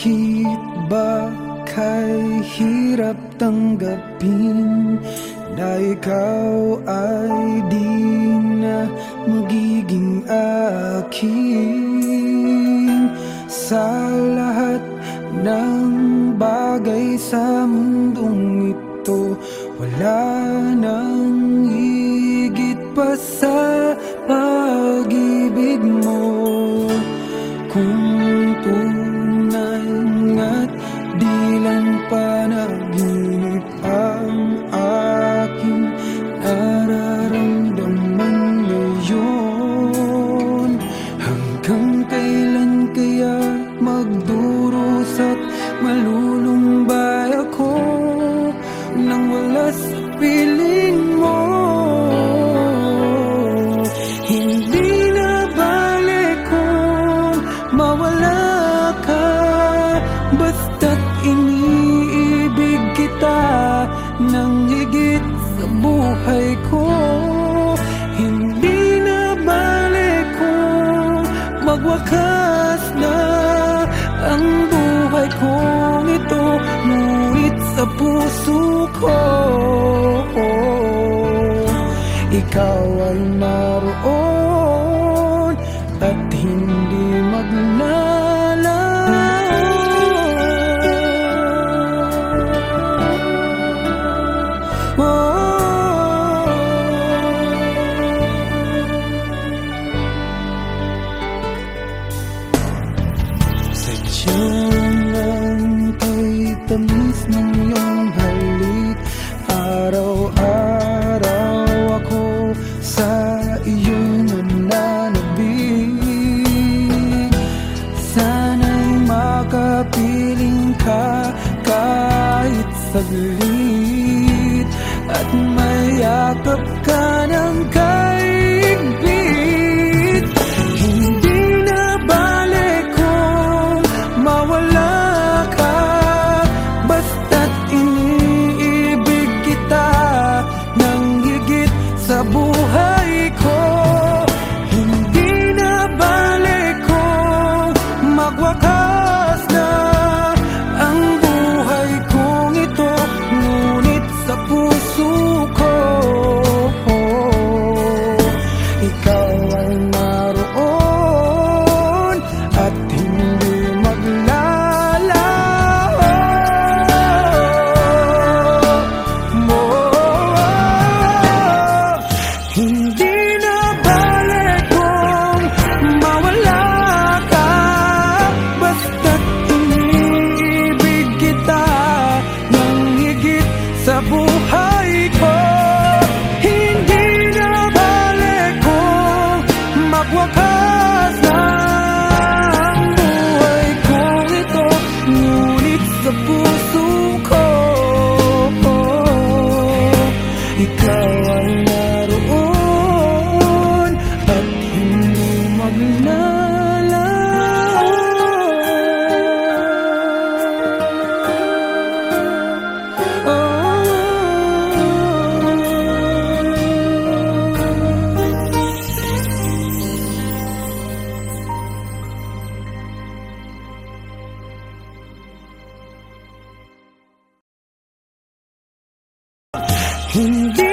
Bakit ba kay hirap tanggapin Na ikaw ay di na magiging akin? Sa lahat ng bagay sa mundong ito Wala nang higit pa sa pag-ibig mo magwakas na Ang buhay kong ito Ngunit sa puso ko Ikaw ay naroon maglalaw Sadyang antay tamis ng halik. Araw-araw ako sa iyong nananabig Sana'y makapiling ka kahit saglit. At mayakap Ngunit sa 你